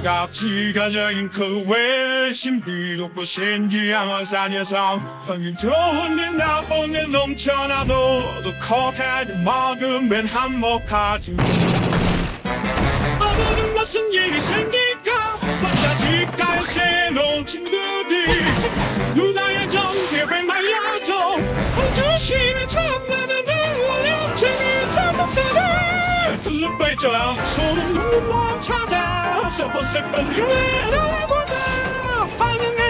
사각지 가져인 그 외에 신비롭고 신기한 산에서 흥이 좋은 일 나쁜 일 넘쳐나도 또 커피를 먹으면 한몫하지. 어느 무슨 일이 생길까? 맞아질까 요 새로운 친구 들러빼져 소름 눌러 찾아 슬퍼 슬퍼 후회를 보다 반응해요 컴패션